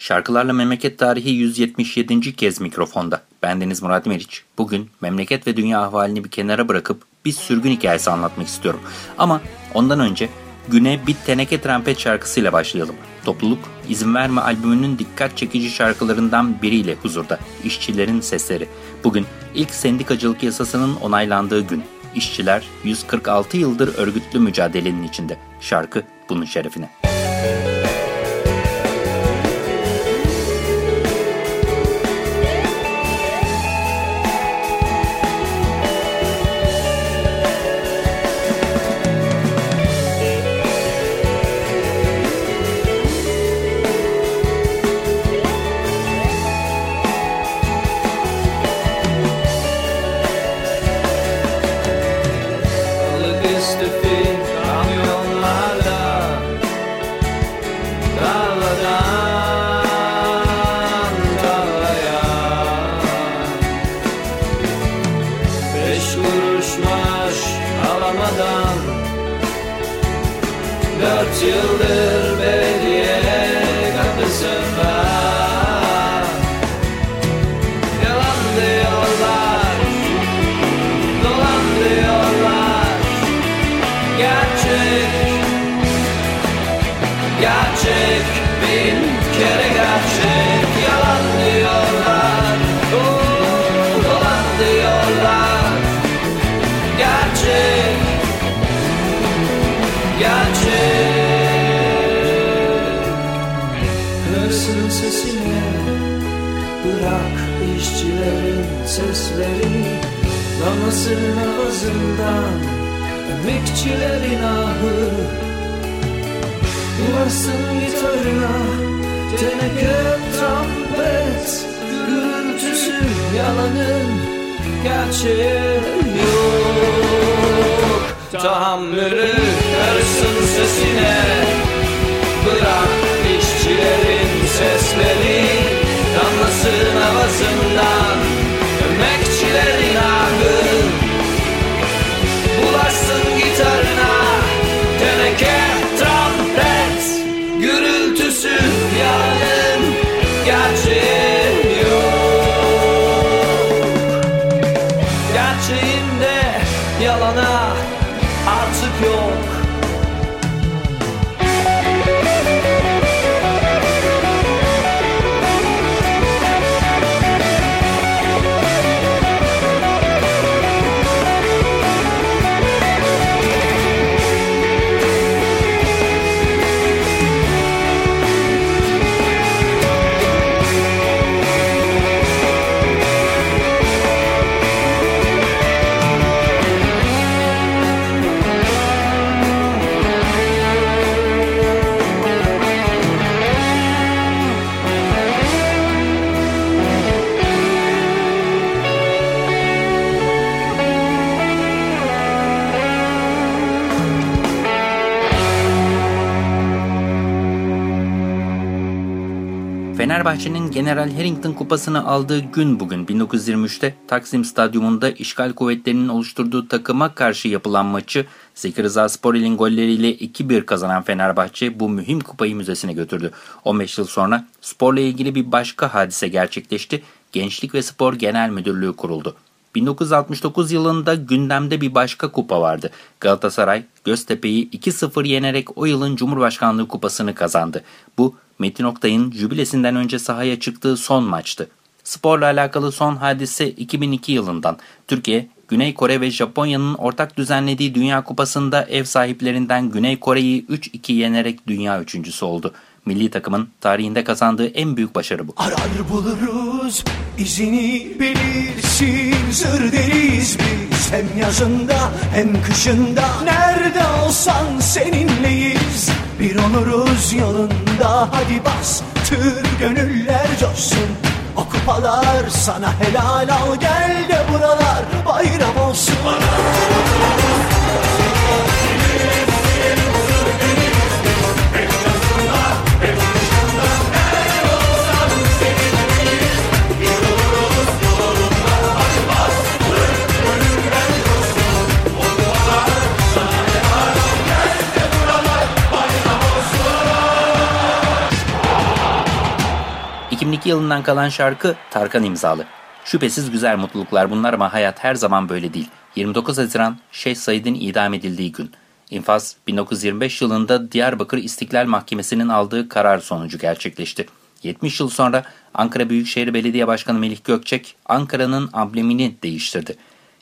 Şarkılarla Memleket Tarihi 177. kez mikrofonda. Bendeniz Murat Meriç. Bugün memleket ve dünya ahvalini bir kenara bırakıp bir sürgün hikayesi anlatmak istiyorum. Ama ondan önce güne bir teneke trompet şarkısıyla başlayalım. Topluluk İzin Verme albümünün dikkat çekici şarkılarından biriyle huzurda. İşçilerin Sesleri. Bugün ilk sendikacılık yasasının onaylandığı gün. İşçiler 146 yıldır örgütlü mücadelenin içinde. Şarkı bunun şerefine. Balık Dört yıldır Hırsın sesine Bırak işçilerin sesleri Damasın avazından Emekçilerin ahı. Ulaşsın gitarına Teneke trompet Gürültüsü yalanın Gerçeği yok. Tahammülü karışsın sesine Fenerbahçe'nin General Harrington kupasını aldığı gün bugün 1923'te Taksim Stadyumunda işgal kuvvetlerinin oluşturduğu takıma karşı yapılan maçı Zeki Rıza Sporel'in golleriyle 2-1 kazanan Fenerbahçe bu mühim kupayı müzesine götürdü. 15 yıl sonra sporla ilgili bir başka hadise gerçekleşti. Gençlik ve Spor Genel Müdürlüğü kuruldu. 1969 yılında gündemde bir başka kupa vardı. Galatasaray Göztepe'yi 2-0 yenerek o yılın Cumhurbaşkanlığı kupasını kazandı. Bu Metin Oktay'ın jübilesinden önce sahaya çıktığı son maçtı. Sporla alakalı son hadise 2002 yılından. Türkiye, Güney Kore ve Japonya'nın ortak düzenlediği Dünya Kupası'nda ev sahiplerinden Güney Kore'yi 3-2 yenerek dünya üçüncüsü oldu. Milli takımın tarihinde kazandığı en büyük başarı bu. Arar buluruz izini belirsin Zır deriz biz hem yazında hem kışında Nerede olsan seninleyiz Bir oluruz yolunda hadi bas Tır gönüller coşsun O kupalar sana helal al gel de buralar bayram olsun ...2002 yılından kalan şarkı Tarkan imzalı. Şüphesiz güzel mutluluklar bunlar ama hayat her zaman böyle değil. 29 Haziran Şeyh Said'in idam edildiği gün. İnfaz 1925 yılında Diyarbakır İstiklal Mahkemesi'nin aldığı karar sonucu gerçekleşti. 70 yıl sonra Ankara Büyükşehir Belediye Başkanı Melih Gökçek Ankara'nın amblemini değiştirdi.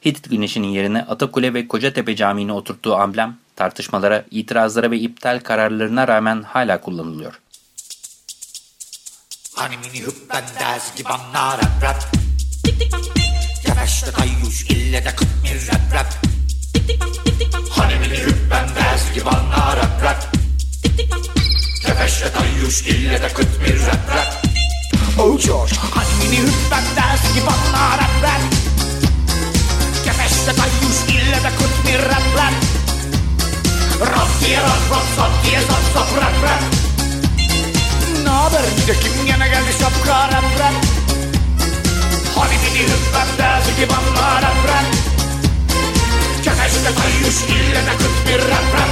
Hitit Güneşi'nin yerine Atakule ve Kocatepe Camii'ne oturttuğu amblem tartışmalara, itirazlara ve iptal kararlarına rağmen hala kullanılıyor. Hani mini hüppen ders gibi anlar rap rap. Geveşte tayyuş ille de kıt mir rap rap. Hani mini hüppen ders gibi anlar rap rap. Geveşte tayyuş ille de kıt mir rap rap. Oh George. Hani mini hüppen ders gibi anlar rap rap. Geveşte tayyuş ille de kıt mir rap rap. Rap diye rap rap sap diye sap sap rap rap haber? De kim gene geldi şapka rap rap Hani beni hüppem dersi gibi anla rap rap Kepeşte kayyuş ille de kıt bir rap rap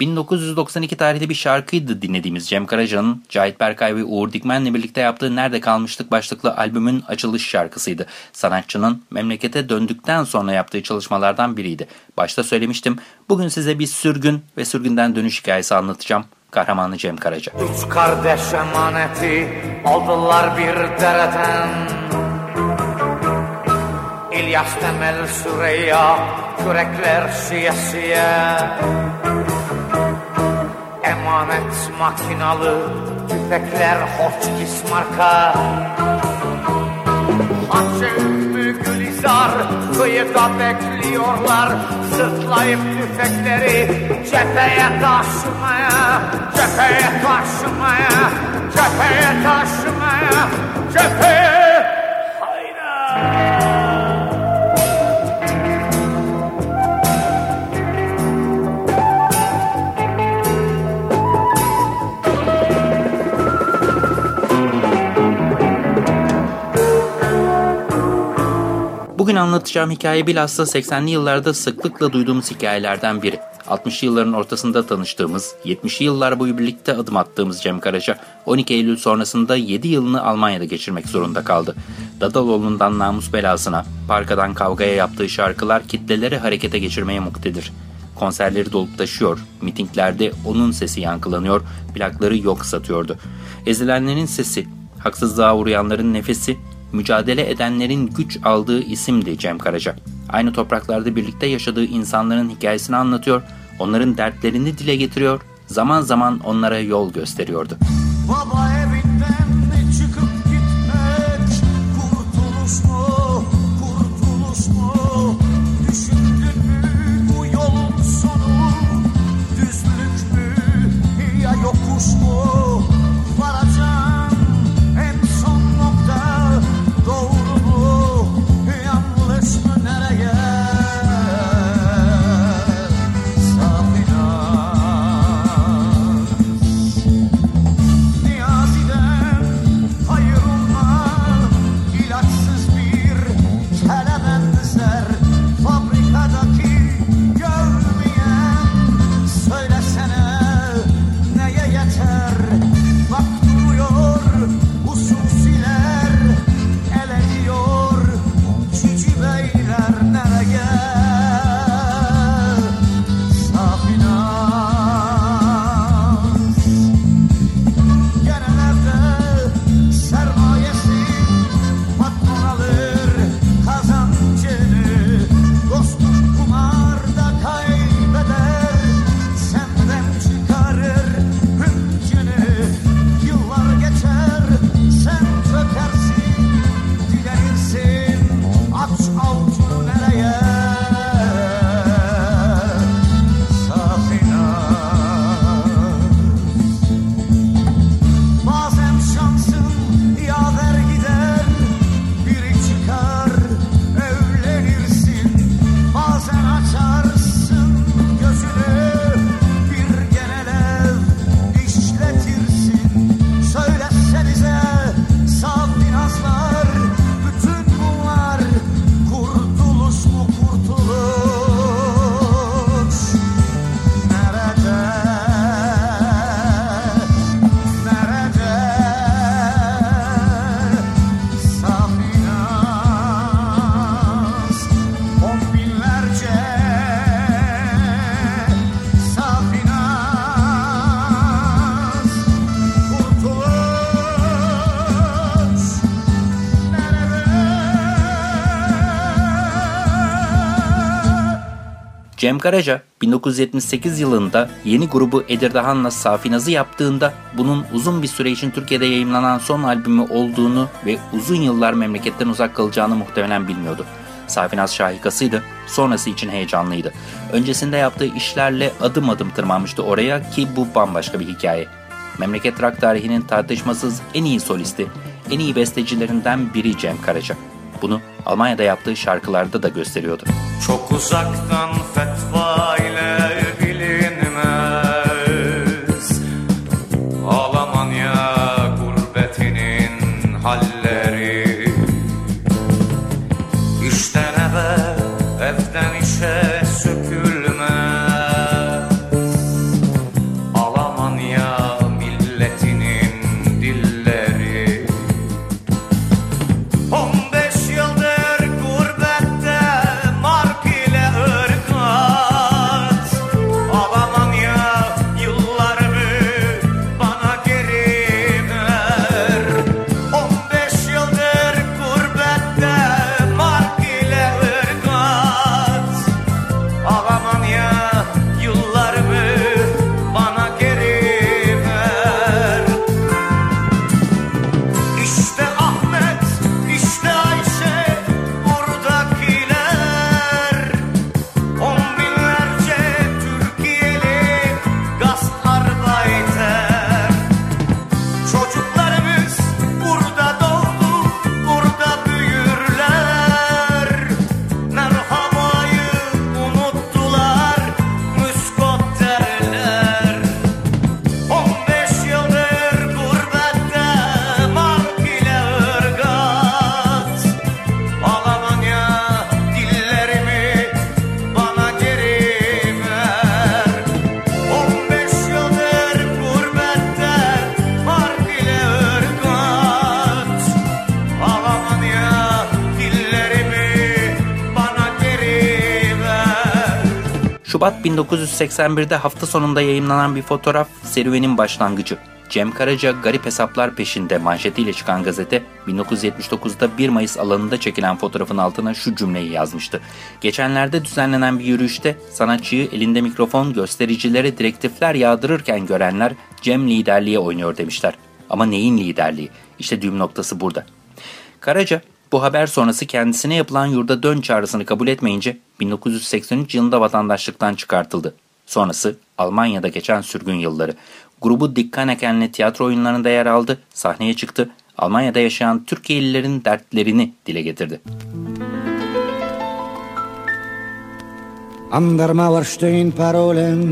1992 tarihli bir şarkıydı dinlediğimiz Cem Karaca'nın Cahit Berkay ve Uğur Dikmen'le birlikte yaptığı Nerede Kalmıştık başlıklı albümün açılış şarkısıydı. Sanatçının memlekete döndükten sonra yaptığı çalışmalardan biriydi. Başta söylemiştim bugün size bir sürgün ve sürgünden dönüş hikayesi anlatacağım. Kahramanı Cem Karaca. Üç kardeş emaneti aldılar bir dereden. İlyas Temel Süreyya kürekler siye siye. Emanet makinalı tüfekler Hotchkiss marka. Hacı Gülizar kıyıda bekliyorlar Sırtlayıp tüfekleri cepheye taşımaya Cepheye taşımaya Cepheye taşımaya Cepheye Bugün anlatacağım hikaye bilhassa 80'li yıllarda sıklıkla duyduğumuz hikayelerden biri. 60'lı yılların ortasında tanıştığımız, 70'li yıllar boyu birlikte adım attığımız Cem Karaca, 12 Eylül sonrasında 7 yılını Almanya'da geçirmek zorunda kaldı. Dadaloğlu'ndan namus belasına, parkadan kavgaya yaptığı şarkılar kitleleri harekete geçirmeye muktedir. Konserleri dolup taşıyor, mitinglerde onun sesi yankılanıyor, plakları yok satıyordu. Ezilenlerin sesi, haksızlığa uğrayanların nefesi, mücadele edenlerin güç aldığı isimdi Cem Karaca. Aynı topraklarda birlikte yaşadığı insanların hikayesini anlatıyor, onların dertlerini dile getiriyor, zaman zaman onlara yol gösteriyordu. Baba Cem Karaca 1978 yılında yeni grubu Edirdahan'la Safinaz'ı yaptığında bunun uzun bir süre için Türkiye'de yayımlanan son albümü olduğunu ve uzun yıllar memleketten uzak kalacağını muhtemelen bilmiyordu. Safinaz şahikasıydı, sonrası için heyecanlıydı. Öncesinde yaptığı işlerle adım adım tırmanmıştı oraya ki bu bambaşka bir hikaye. Memleket rock tarihinin tartışmasız en iyi solisti, en iyi bestecilerinden biri Cem Karaca. Bunu Almanya'da yaptığı şarkılarda da gösteriyordu. Çok uzaktan fetva ile 1981'de hafta sonunda yayımlanan bir fotoğraf serüvenin başlangıcı. Cem Karaca garip hesaplar peşinde manşetiyle çıkan gazete 1979'da 1 Mayıs alanında çekilen fotoğrafın altına şu cümleyi yazmıştı. Geçenlerde düzenlenen bir yürüyüşte sanatçıyı elinde mikrofon göstericilere direktifler yağdırırken görenler Cem liderliğe oynuyor demişler. Ama neyin liderliği? İşte düğüm noktası burada. Karaca bu haber sonrası kendisine yapılan yurda dön çağrısını kabul etmeyince 1983 yılında vatandaşlıktan çıkartıldı. Sonrası Almanya'da geçen sürgün yılları. Grubu Dikkaneken'le tiyatro oyunlarında yer aldı, sahneye çıktı, Almanya'da yaşayan Türkiye'lilerin dertlerini dile getirdi. An der Mauer stehen Parolen,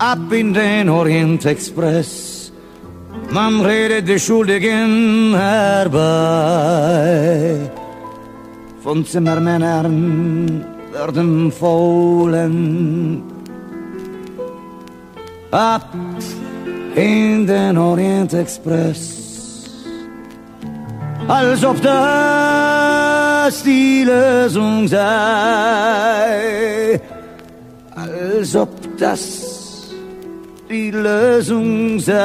ab in den Orientexpress. Man redet die Schuldigen herbei. Von Zimmermännern werden fohlen. Ab in den Orientexpress. als ob das die Lösung sei, als ob das die Lösung sei.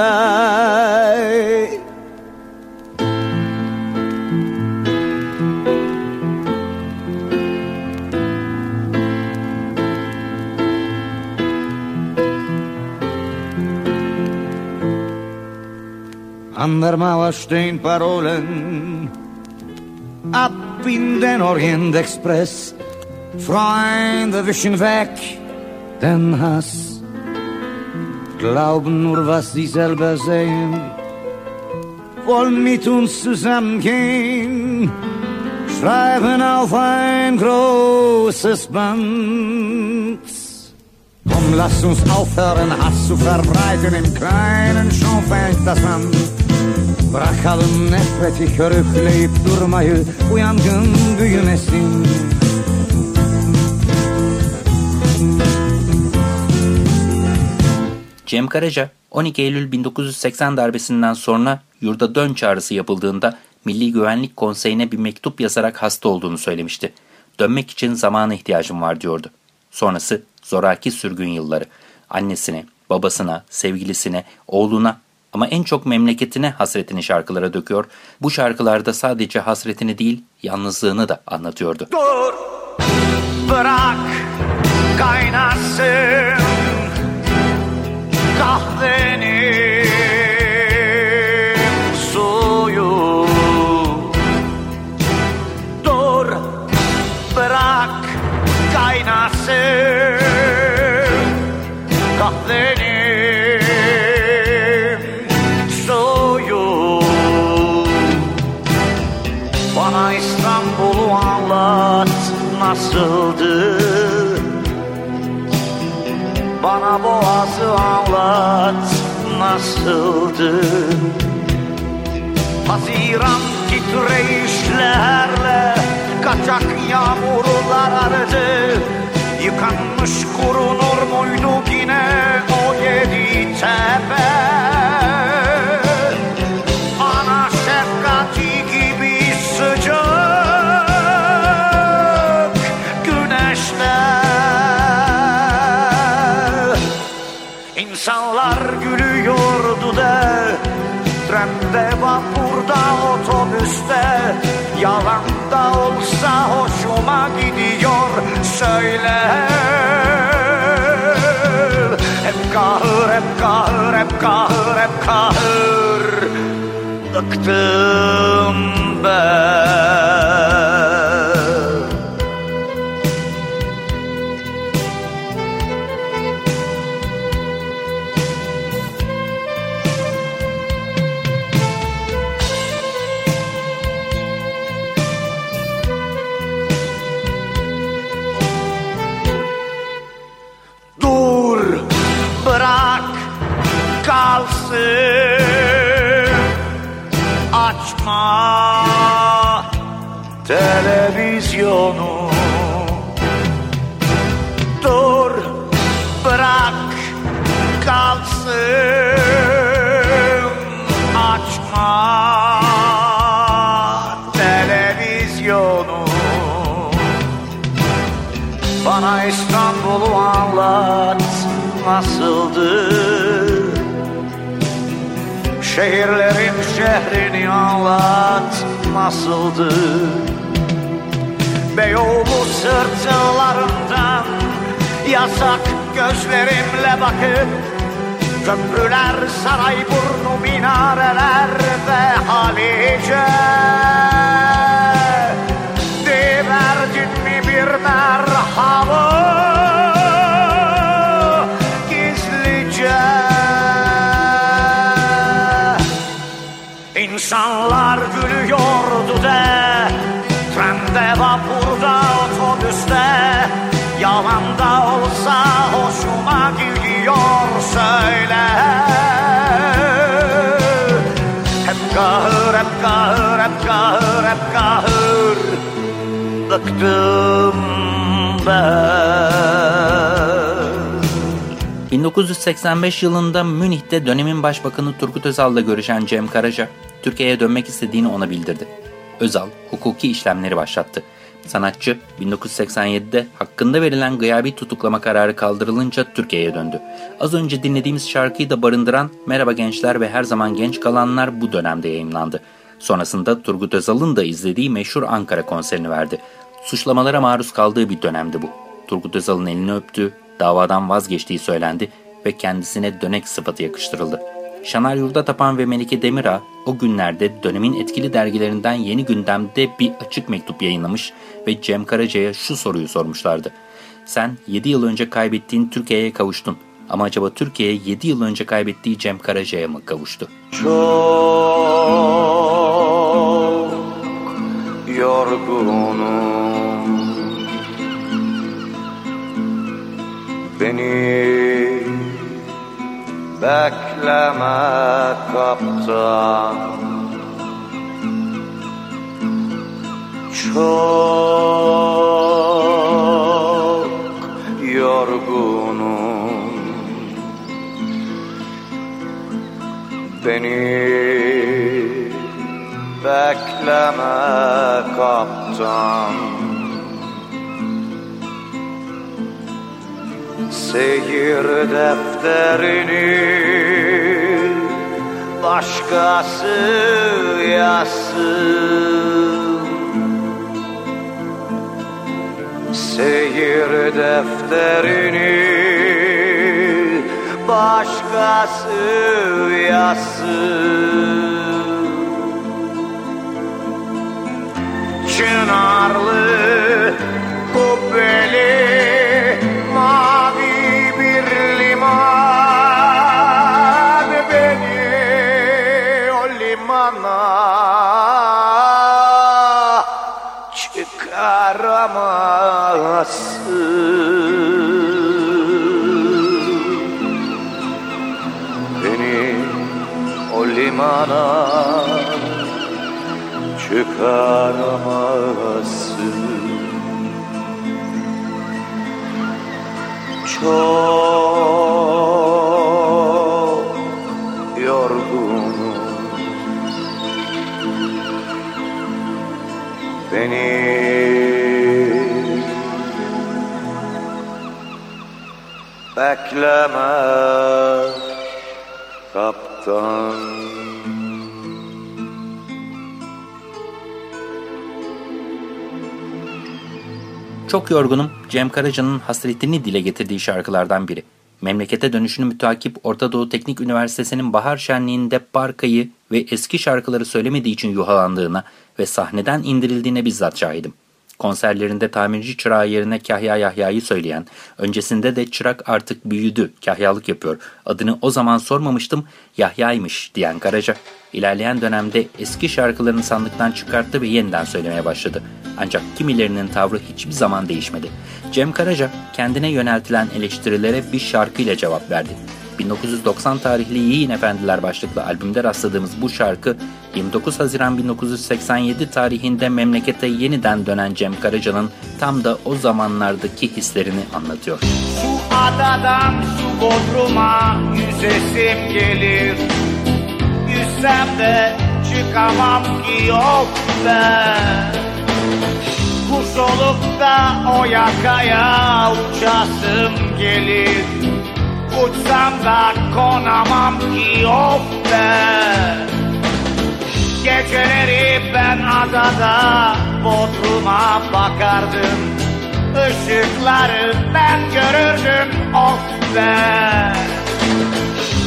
An der Mauer stehen Parolen, ab in den Orientexpress. Freunde wischen weg den Hass, glauben nur, was sie selber sehen, wollen mit uns zusammengehen, schreiben auf ein großes Band. Komm, lass uns aufhören, Hass zu verbreiten, im kleinen schon fängt das an. Bırakalım nefreti körükleyip durmayı, bu yangın büyümesin. Cem Karaca 12 Eylül 1980 darbesinden sonra yurda dön çağrısı yapıldığında Milli Güvenlik Konseyi'ne bir mektup yazarak hasta olduğunu söylemişti. Dönmek için zamana ihtiyacım var diyordu. Sonrası zoraki sürgün yılları. Annesine, babasına, sevgilisine, oğluna ama en çok memleketine hasretini şarkılara döküyor. Bu şarkılarda sadece hasretini değil, yalnızlığını da anlatıyordu. Dur, bırak kaynasın nothing Bana boğazı anlat nasıldı? Haziran titreyişlerle Kaçak yağmurlar aradı. Yıkanmış kurunur muydu yine o yedi tepe Söyle Hep kahır, hep kahır, hep kahır, hep kahır Bıktım ben kalsın Açma televizyonu. Dur bırak kalsın. Açma televizyonu. Bana İstanbul'u anlat nasıldı Şehirlerin şehrini anlat nasıldı Beyoğlu sırtlarından yasak gözlerimle bakıp Köprüler, Sarayburnu, minareler ve Halice Diverdin mi bir merhaba 1985 yılında Münih'te dönemin başbakanı Turgut Özal'la görüşen Cem Karaca, Türkiye'ye dönmek istediğini ona bildirdi. Özal, hukuki işlemleri başlattı. Sanatçı, 1987'de hakkında verilen gıyabi tutuklama kararı kaldırılınca Türkiye'ye döndü. Az önce dinlediğimiz şarkıyı da barındıran Merhaba Gençler ve Her Zaman Genç Kalanlar bu dönemde yayınlandı. Sonrasında Turgut Özal'ın da izlediği meşhur Ankara konserini verdi. Suçlamalara maruz kaldığı bir dönemdi bu. Turgut Özal'ın elini öptü, davadan vazgeçtiği söylendi ve kendisine dönek sıfatı yakıştırıldı. Şanar Yurda Tapan ve Melike Demirağ o günlerde dönemin etkili dergilerinden Yeni Gündem'de bir açık mektup yayınlamış ve Cem Karaca'ya şu soruyu sormuşlardı. Sen 7 yıl önce kaybettiğin Türkiye'ye kavuştun ama acaba Türkiye 7 yıl önce kaybettiği Cem Karaca'ya mı kavuştu? Çok yorgunum Beni bekleme kaptan. Çok yorgunum. Beni bekleme kaptan Seyir defterini başkası yazsın. Seyir defterini başkası yazsın. Çınarlı kubbeli kaptan Çok yorgunum. Cem Karaca'nın hasretini dile getirdiği şarkılardan biri. Memlekete dönüşünü mütakip Orta Doğu Teknik Üniversitesi'nin bahar şenliğinde Barka'yı ve eski şarkıları söylemediği için yuhalandığına ve sahneden indirildiğine bizzat şahidim. Konserlerinde tamirci çırağı yerine Kahya Yahya'yı söyleyen, öncesinde de çırak artık büyüdü, kahyalık yapıyor. Adını o zaman sormamıştım, Yahya'ymış diyen Karaca. İlerleyen dönemde eski şarkılarını sandıktan çıkarttı ve yeniden söylemeye başladı. Ancak kimilerinin tavrı hiçbir zaman değişmedi. Cem Karaca kendine yöneltilen eleştirilere bir şarkıyla cevap verdi. 1990 tarihli Yiğin Efendiler başlıklı albümde rastladığımız bu şarkı 29 Haziran 1987 tarihinde memlekete yeniden dönen Cem Karaca'nın tam da o zamanlardaki hislerini anlatıyor. Şu adadan şu bodruma yüzesim gelir. Yüzsem de çıkamam ki yok ben Kuş olup da o yakaya uçasım gelir Uçsam da konamam ki ben Geceleri ben adada Bodrum'a bakardım Işıkları ben görürdüm oh be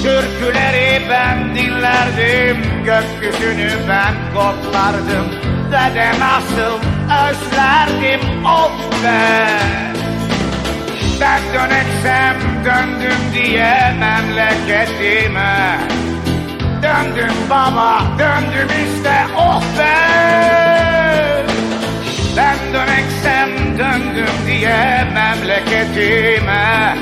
Türküleri ben dinlerdim Gökyüzünü ben koklardım Ve de nasıl özlerdim oh be Ben dönetsem döndüm diye memleketime Döndüm baba döndüm işte oh be. Ben döneksem döndüm diye memleketime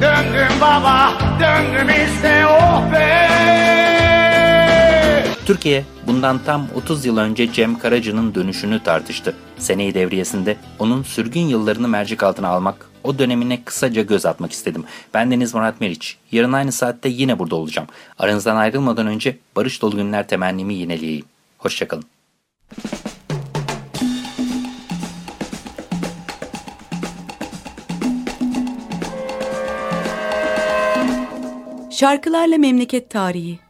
Döndüm baba döndüm işte oh be Türkiye bundan tam 30 yıl önce Cem Karaca'nın dönüşünü tartıştı. Seneyi devriyesinde onun sürgün yıllarını mercek altına almak, o dönemine kısaca göz atmak istedim. Ben Deniz Murat Meriç. Yarın aynı saatte yine burada olacağım. Aranızdan ayrılmadan önce barış dolu günler temennimi yineleyeyim. Hoşçakalın. Şarkılarla Memleket Tarihi